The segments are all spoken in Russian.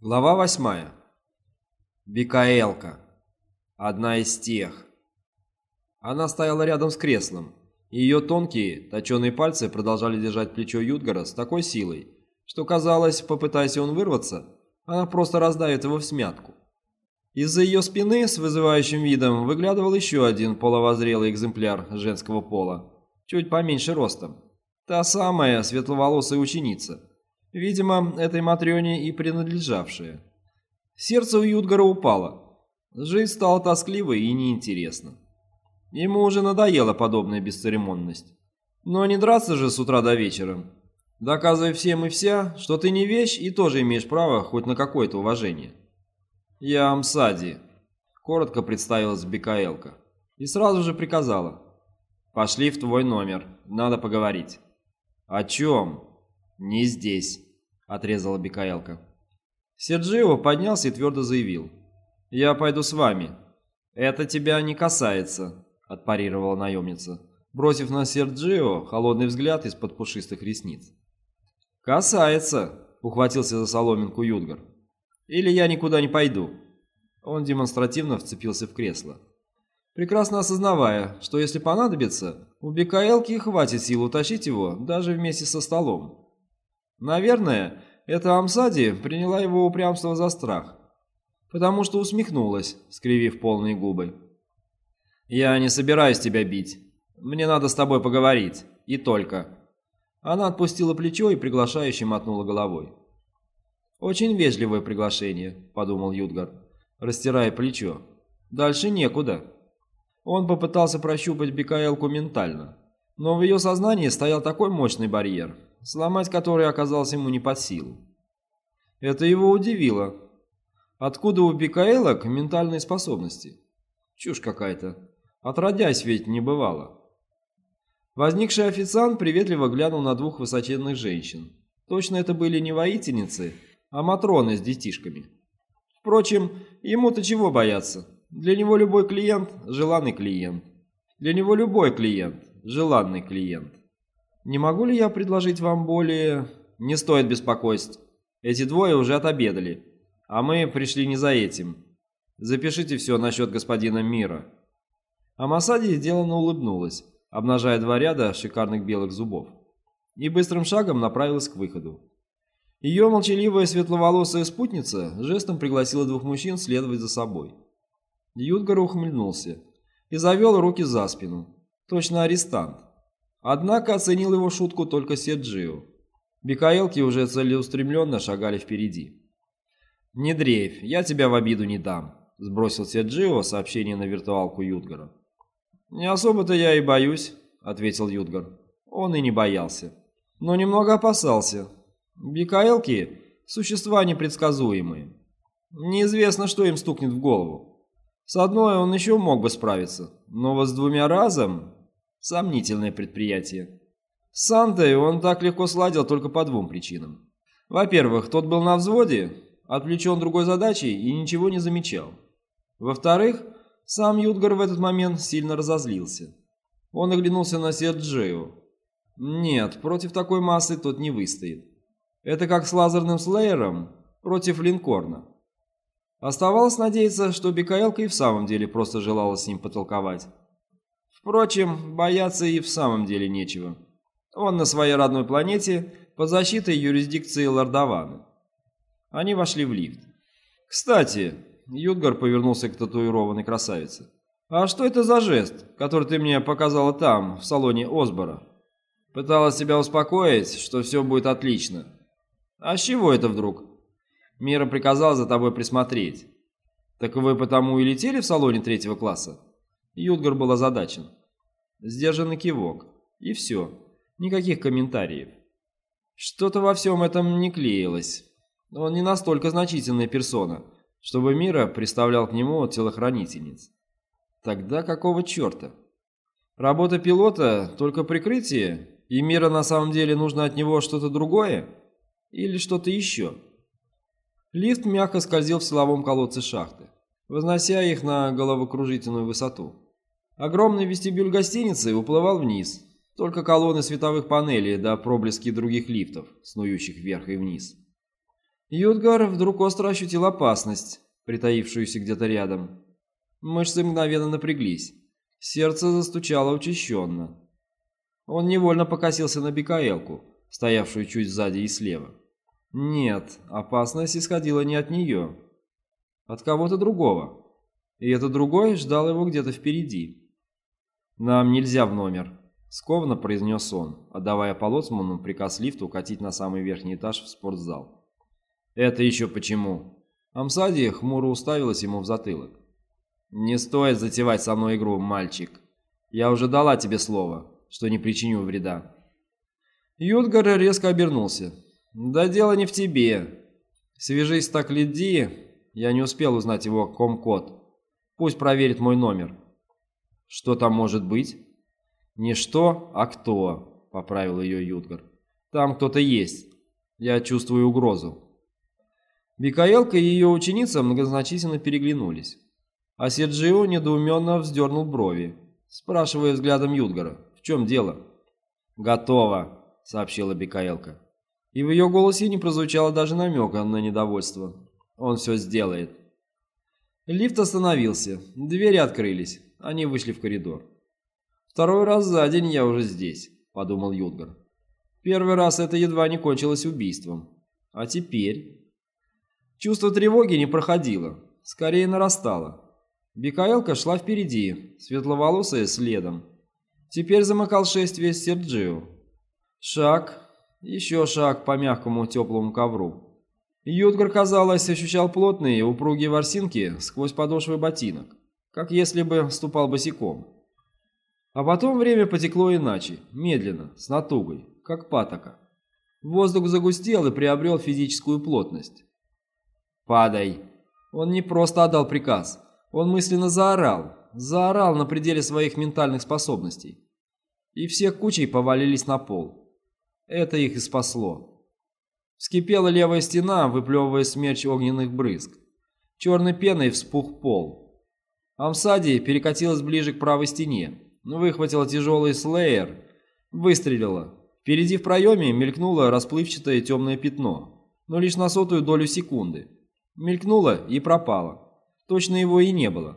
Глава восьмая. Бикаэлка. Одна из тех. Она стояла рядом с креслом, и ее тонкие, точеные пальцы продолжали держать плечо Юдгара с такой силой, что казалось, попытаясь он вырваться, она просто раздавит его в смятку. Из-за ее спины с вызывающим видом выглядывал еще один половозрелый экземпляр женского пола, чуть поменьше ростом. Та самая светловолосая ученица, Видимо, этой Матрёне и принадлежавшее. Сердце у Юдгара упало. Жизнь стала тоскливой и неинтересна. Ему уже надоела подобная бесцеремонность. Но не драться же с утра до вечера. Доказывай всем и вся, что ты не вещь и тоже имеешь право хоть на какое-то уважение. «Я Амсади», — коротко представилась Бекаэлка. И сразу же приказала. «Пошли в твой номер, надо поговорить». «О чем?» «Не здесь», — отрезала Бикаэлка. Серджио поднялся и твердо заявил. «Я пойду с вами». «Это тебя не касается», — отпарировала наемница, бросив на Серджио холодный взгляд из-под пушистых ресниц. «Касается», — ухватился за соломинку Юдгар. «Или я никуда не пойду». Он демонстративно вцепился в кресло. Прекрасно осознавая, что если понадобится, у Бекаэлки хватит сил утащить его даже вместе со столом. Наверное, эта Амсади приняла его упрямство за страх, потому что усмехнулась, скривив полные губы. «Я не собираюсь тебя бить. Мне надо с тобой поговорить. И только». Она отпустила плечо и приглашающе мотнула головой. «Очень вежливое приглашение», — подумал Юдгар, растирая плечо. «Дальше некуда». Он попытался прощупать Бикаэлку ментально, но в ее сознании стоял такой мощный барьер, сломать который оказался ему не под силу. Это его удивило. Откуда у Бикаэлок ментальные способности? Чушь какая-то. Отродясь ведь не бывало. Возникший официант приветливо глянул на двух высоченных женщин. Точно это были не воительницы, а матроны с детишками. Впрочем, ему-то чего бояться? Для него любой клиент – желанный клиент. Для него любой клиент – желанный клиент. Не могу ли я предложить вам более... Не стоит беспокойств. Эти двое уже отобедали. А мы пришли не за этим. Запишите все насчет господина Мира. Амасади сделанно улыбнулась, обнажая два ряда шикарных белых зубов. И быстрым шагом направилась к выходу. Ее молчаливая светловолосая спутница жестом пригласила двух мужчин следовать за собой. Юдгар ухмыльнулся и завел руки за спину. Точно арестант. Однако оценил его шутку только Седжио. Бикаэлки уже целеустремленно шагали впереди. «Не дрейф, я тебя в обиду не дам», — сбросил Седжио сообщение на виртуалку Юдгара. «Не особо-то я и боюсь», — ответил Юдгар. Он и не боялся. Но немного опасался. Бикаэлки — существа непредсказуемые. Неизвестно, что им стукнет в голову. С одной он еще мог бы справиться, но вот с двумя разом Сомнительное предприятие. С Сантой он так легко сладил только по двум причинам. Во-первых, тот был на взводе, отвлечен другой задачей и ничего не замечал. Во-вторых, сам Юдгар в этот момент сильно разозлился. Он оглянулся на Серджио. Нет, против такой массы тот не выстоит. Это как с лазерным слеером против линкорна. Оставалось надеяться, что Бекаэлка и в самом деле просто желала с ним потолковать. Впрочем, бояться и в самом деле нечего. Он на своей родной планете под защитой юрисдикции Лордована. Они вошли в лифт. «Кстати», — Юдгар повернулся к татуированной красавице, «а что это за жест, который ты мне показала там, в салоне Осбора?» Пыталась себя успокоить, что все будет отлично. «А с чего это вдруг?» Мира приказал за тобой присмотреть. «Так вы потому и летели в салоне третьего класса?» Юдгар был озадачен. Сдержанный кивок. И все. Никаких комментариев. Что-то во всем этом не клеилось. Он не настолько значительная персона, чтобы Мира представлял к нему телохранительниц. Тогда какого черта? Работа пилота — только прикрытие, и Мира на самом деле нужно от него что-то другое? Или что-то еще? Лифт мягко скользил в силовом колодце шахты, вознося их на головокружительную высоту. Огромный вестибюль гостиницы уплывал вниз, только колонны световых панелей да проблески других лифтов, снующих вверх и вниз. Юдгар вдруг остро ощутил опасность, притаившуюся где-то рядом. Мышцы мгновенно напряглись. Сердце застучало учащенно. Он невольно покосился на Бикаэлку, стоявшую чуть сзади и слева. Нет, опасность исходила не от нее. От кого-то другого. И этот другой ждал его где-то впереди. «Нам нельзя в номер», — скованно произнес он, отдавая по лоцману приказ лифту укатить на самый верхний этаж в спортзал. «Это еще почему?» Амсади хмуро уставилась ему в затылок. «Не стоит затевать со мной игру, мальчик. Я уже дала тебе слово, что не причиню вреда». Юдгар резко обернулся. «Да дело не в тебе. Свяжись с Таклиди, я не успел узнать его ком-код. Пусть проверит мой номер». «Что там может быть?» «Не что, а кто», — поправил ее Юдгар. «Там кто-то есть. Я чувствую угрозу». Бикаэлка и ее ученица многозначительно переглянулись. А Серджио недоуменно вздернул брови, спрашивая взглядом Юдгара, в чем дело? «Готово», — сообщила Бикаэлка. И в ее голосе не прозвучало даже намека на недовольство. «Он все сделает». Лифт остановился, двери открылись, они вышли в коридор. «Второй раз за день я уже здесь», — подумал Юдгар. «Первый раз это едва не кончилось убийством. А теперь...» Чувство тревоги не проходило, скорее нарастало. Бикаэлка шла впереди, светловолосая следом. Теперь замыкал шествие Серджио. Шаг, еще шаг по мягкому теплому ковру. Ютгар, казалось, ощущал плотные упругие ворсинки сквозь подошвы ботинок, как если бы ступал босиком. А потом время потекло иначе, медленно, с натугой, как патока. Воздух загустел и приобрел физическую плотность. «Падай!» Он не просто отдал приказ, он мысленно заорал, заорал на пределе своих ментальных способностей. И все кучей повалились на пол. Это их и спасло. Вскипела левая стена, выплевывая смерч огненных брызг. Черной пеной вспух пол. Амсади перекатилась ближе к правой стене, выхватила тяжелый слеер, выстрелила. Впереди в проеме мелькнуло расплывчатое темное пятно, но лишь на сотую долю секунды. Мелькнуло и пропало. Точно его и не было.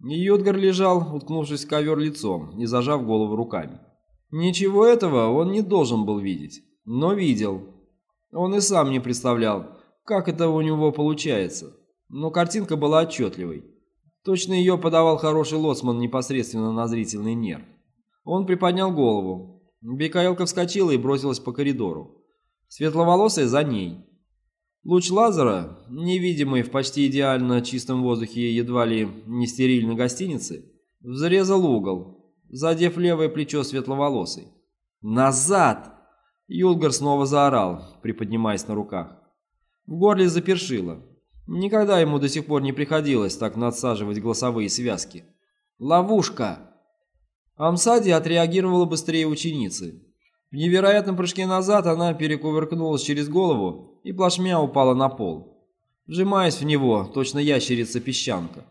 Йодгар лежал, уткнувшись в ковер лицом и зажав голову руками. Ничего этого он не должен был видеть, но видел. Он и сам не представлял, как это у него получается, но картинка была отчетливой. Точно ее подавал хороший лоцман непосредственно на зрительный нерв. Он приподнял голову. Бекаэлка вскочила и бросилась по коридору. Светловолосая за ней. Луч лазера, невидимый в почти идеально чистом воздухе едва ли не стерильной гостиницы, взрезал угол, задев левое плечо светловолосой. «Назад!» Юлгар снова заорал, приподнимаясь на руках. В горле запершило. Никогда ему до сих пор не приходилось так надсаживать голосовые связки. «Ловушка!» Амсади отреагировала быстрее ученицы. В невероятном прыжке назад она перекувыркнулась через голову и плашмя упала на пол, вжимаясь в него, точно ящерица-песчанка.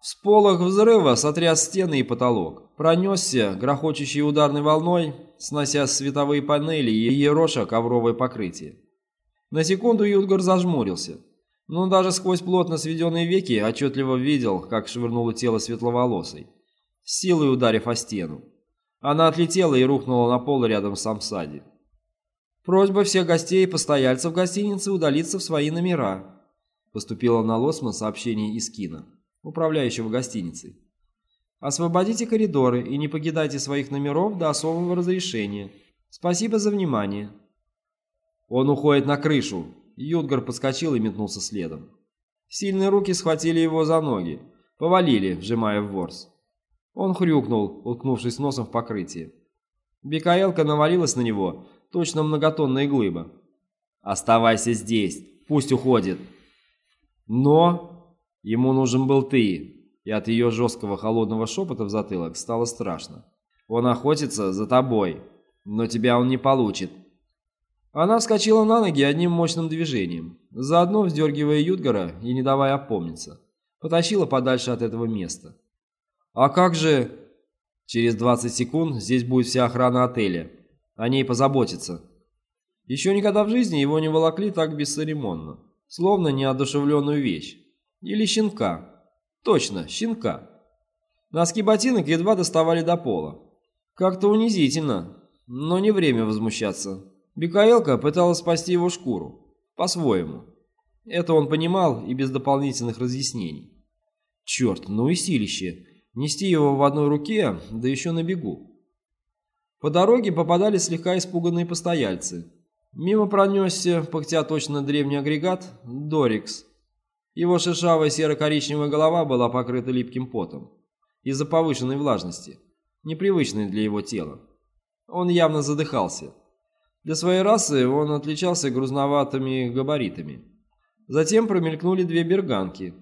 Всполох взрыва сотряс стены и потолок, пронесся грохочущей ударной волной, снося световые панели и ероша ковровое покрытие. На секунду Юдгар зажмурился, но даже сквозь плотно сведенные веки отчетливо видел, как швырнуло тело светловолосой, силой ударив о стену. Она отлетела и рухнула на пол рядом с Амсади. Просьба всех гостей и постояльцев гостиницы удалиться в свои номера. Поступило на Лосман сообщение из кино, управляющего гостиницей. Освободите коридоры и не покидайте своих номеров до особого разрешения. Спасибо за внимание. Он уходит на крышу. Юдгар подскочил и метнулся следом. Сильные руки схватили его за ноги, повалили, вжимая в ворс. Он хрюкнул, уткнувшись носом в покрытие. Бекаэлка навалилась на него, точно многотонная глыба. «Оставайся здесь, пусть уходит». «Но...» Ему нужен был ты, и от ее жесткого холодного шепота в затылок стало страшно. «Он охотится за тобой, но тебя он не получит». Она вскочила на ноги одним мощным движением, заодно вздергивая Юдгара и не давая опомниться. Потащила подальше от этого места. «А как же...» «Через 20 секунд здесь будет вся охрана отеля. О ней позаботиться. Еще никогда в жизни его не волокли так бесцеремонно. словно неодушевленную вещь. Или щенка. Точно, щенка. Носки ботинок едва доставали до пола. Как-то унизительно, но не время возмущаться. Бикаэлка пыталась спасти его шкуру. По-своему. Это он понимал и без дополнительных разъяснений. Черт, ну и силище. Нести его в одной руке, да еще на бегу. По дороге попадали слегка испуганные постояльцы. Мимо пронесся, пыхтя точно древний агрегат, Дорикс. Его шершавая серо-коричневая голова была покрыта липким потом. Из-за повышенной влажности, непривычной для его тела. Он явно задыхался. Для своей расы он отличался грузноватыми габаритами. Затем промелькнули две берганки.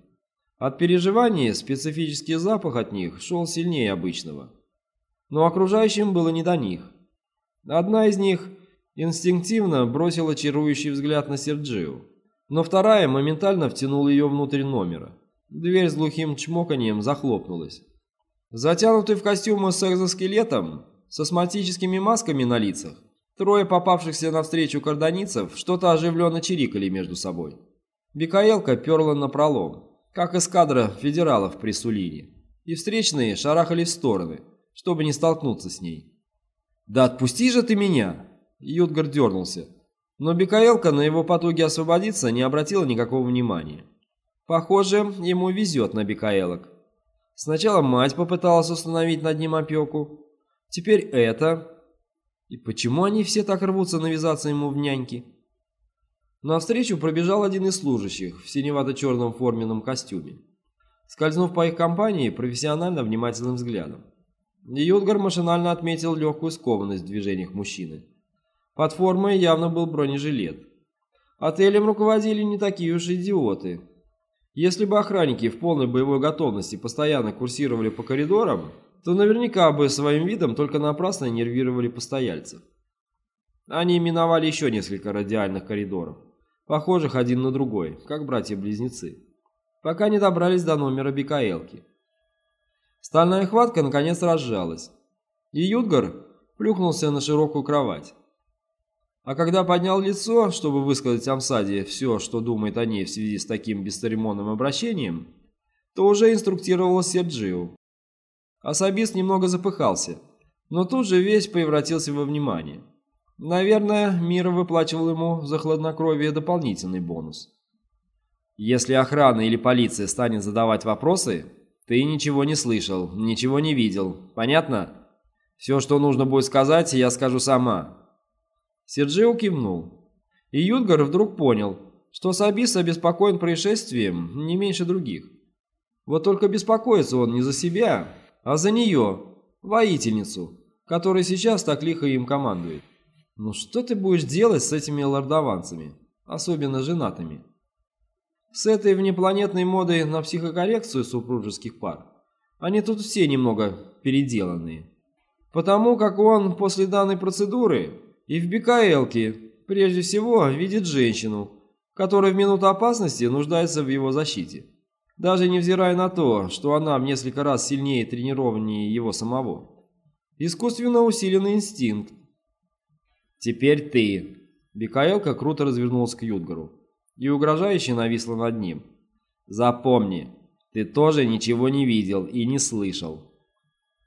От переживания специфический запах от них шел сильнее обычного. Но окружающим было не до них. Одна из них инстинктивно бросила чарующий взгляд на Серджио, но вторая моментально втянула ее внутрь номера. Дверь с глухим чмоканием захлопнулась. Затянутый в костюмы с экзоскелетом, с астматическими масками на лицах, трое попавшихся навстречу карданицев что-то оживленно чирикали между собой. Бикаэлка перла на пролом, как эскадра федералов при Сулине, и встречные шарахали в стороны, чтобы не столкнуться с ней. «Да отпусти же ты меня!» Ютгар дернулся, но Бикаэлка на его потуги освободиться не обратила никакого внимания. Похоже, ему везет на Бикаэлок. Сначала мать попыталась установить над ним опеку, теперь это... И почему они все так рвутся навязаться ему в няньки? Навстречу пробежал один из служащих в синевато-черном форменном костюме, скользнув по их компании профессионально внимательным взглядом. Ютгар машинально отметил легкую скованность в движениях мужчины. Под формой явно был бронежилет. Отелем руководили не такие уж идиоты. Если бы охранники в полной боевой готовности постоянно курсировали по коридорам, то наверняка бы своим видом только напрасно нервировали постояльцев. Они миновали еще несколько радиальных коридоров, похожих один на другой, как братья-близнецы, пока не добрались до номера Бикаэлки. Стальная хватка наконец разжалась, и Юдгар плюхнулся на широкую кровать. А когда поднял лицо, чтобы высказать Амсаде все, что думает о ней в связи с таким бесцеремонным обращением, то уже инструктировал Серджио. Особист немного запыхался, но тут же весь превратился во внимание. Наверное, Мира выплачивал ему за хладнокровие дополнительный бонус. Если охрана или полиция станет задавать вопросы, ты ничего не слышал, ничего не видел, понятно? Все, что нужно будет сказать, я скажу сама. Серджио кивнул. И Юдгар вдруг понял, что Сабис обеспокоен происшествием не меньше других. Вот только беспокоится он не за себя, а за нее, воительницу, которая сейчас так лихо им командует. Ну что ты будешь делать с этими лордованцами, особенно женатыми? С этой внепланетной модой на психокоррекцию супружеских пар они тут все немного переделанные. Потому как он после данной процедуры и в БКЛке прежде всего видит женщину, которая в минуту опасности нуждается в его защите, даже невзирая на то, что она в несколько раз сильнее тренированнее его самого. Искусственно усиленный инстинкт. «Теперь ты!» Бикаэлка круто развернулась к Юдгару и угрожающе нависла над ним. «Запомни, ты тоже ничего не видел и не слышал.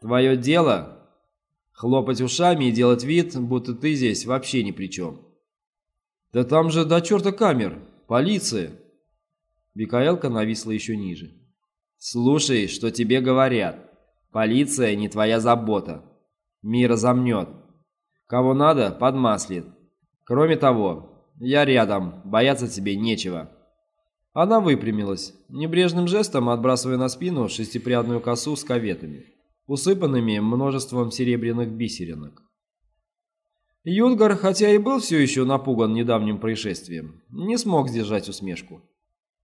Твое дело Хлопать ушами и делать вид, будто ты здесь вообще ни при чем. «Да там же до черта камер! Полиция!» Бикаэлка нависла еще ниже. «Слушай, что тебе говорят. Полиция не твоя забота. Мир замнет. Кого надо, подмаслит. Кроме того, я рядом, бояться тебе нечего». Она выпрямилась, небрежным жестом отбрасывая на спину шестипрядную косу с коветами усыпанными множеством серебряных бисеринок. Юдгар, хотя и был все еще напуган недавним происшествием, не смог сдержать усмешку.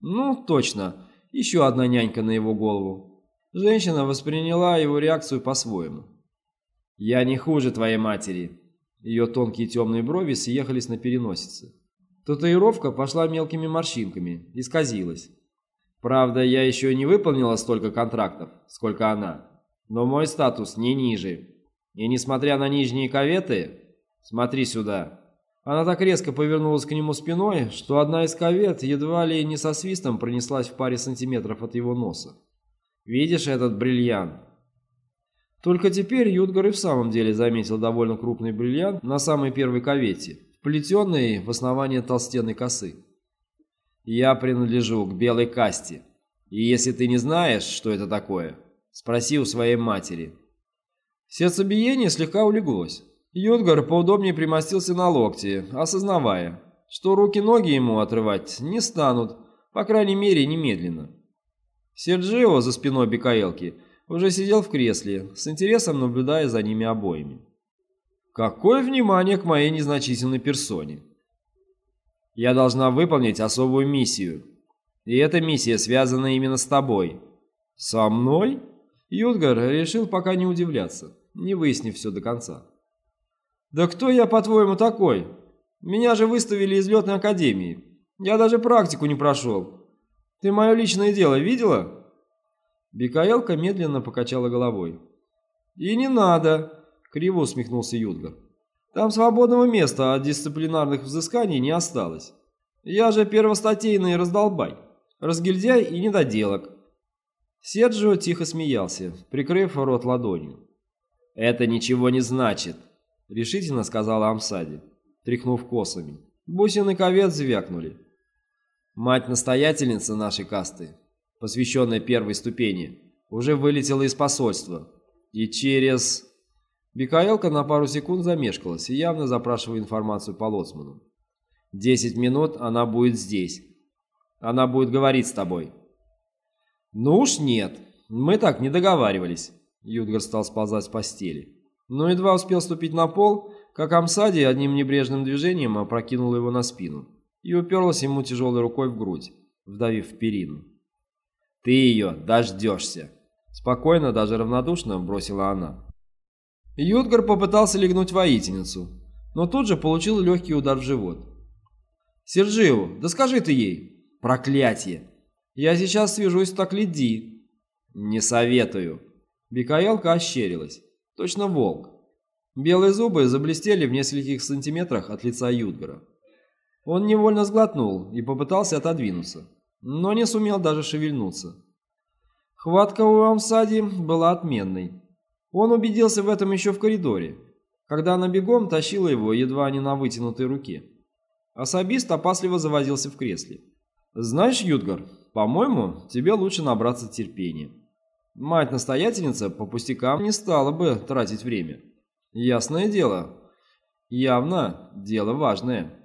Ну, точно, еще одна нянька на его голову. Женщина восприняла его реакцию по-своему. «Я не хуже твоей матери». Ее тонкие темные брови съехались на переносице. Татуировка пошла мелкими морщинками, исказилась. Правда, я еще не выполнила столько контрактов, сколько она но мой статус не ниже. И несмотря на нижние коветы, смотри сюда. Она так резко повернулась к нему спиной, что одна из ковет едва ли не со свистом пронеслась в паре сантиметров от его носа. «Видишь этот бриллиант?» Только теперь Юдгар и в самом деле заметил довольно крупный бриллиант на самой первой ковете, вплетенный в основание толстенной косы. «Я принадлежу к белой касте, и если ты не знаешь, что это такое, спроси у своей матери». Сердцебиение слегка улеглось. Юдгар поудобнее примостился на локте, осознавая, что руки-ноги ему отрывать не станут, по крайней мере, немедленно. Серджио за спиной Бекаэлки уже сидел в кресле, с интересом наблюдая за ними обоими. Какое внимание к моей незначительной персоне. Я должна выполнить особую миссию. И эта миссия связана именно с тобой. Со мной? Юдгар решил пока не удивляться, не выяснив все до конца. «Да кто я, по-твоему, такой? Меня же выставили из летной академии. Я даже практику не прошел. Ты мое личное дело видела?» Бекаэлка медленно покачала головой. «И не надо!» — криво усмехнулся Юдгар. «Там свободного места от дисциплинарных взысканий не осталось. Я же первостатейный раздолбай, разгильдяй и недоделок». Серджио тихо смеялся, прикрыв рот ладонью. «Это ничего не значит», — решительно сказала Амсади, тряхнув косами. Бусины ковец звякнули. Мать-настоятельница нашей касты, посвященная первой ступени, уже вылетела из посольства. И через... Бикаэлка на пару секунд замешкалась и явно запрашивая информацию по Лоцману. «Десять минут она будет здесь. Она будет говорить с тобой». «Ну уж нет, мы так не договаривались». Юдгар стал сползать с постели но едва успел ступить на пол, как Амсади одним небрежным движением опрокинул его на спину и уперлась ему тяжелой рукой в грудь, вдавив в перину. «Ты ее дождешься!» Спокойно, даже равнодушно бросила она. Юдгар попытался легнуть воительницу, но тут же получил легкий удар в живот. «Сержио, да скажи ты ей!» «Проклятие! Я сейчас свяжусь с Таклиди!» «Не советую!» Бикаэлка ощерилась. Точно волк. Белые зубы заблестели в нескольких сантиметрах от лица Юдгара. Он невольно сглотнул и попытался отодвинуться, но не сумел даже шевельнуться. Хватка у Амсади была отменной. Он убедился в этом еще в коридоре, когда она бегом тащила его едва не на вытянутой руке. Особист опасливо завозился в кресле. «Знаешь, Юдгар, по-моему, тебе лучше набраться терпения». Мать-настоятельница по пустякам не стала бы тратить время. Ясное дело. Явно дело важное.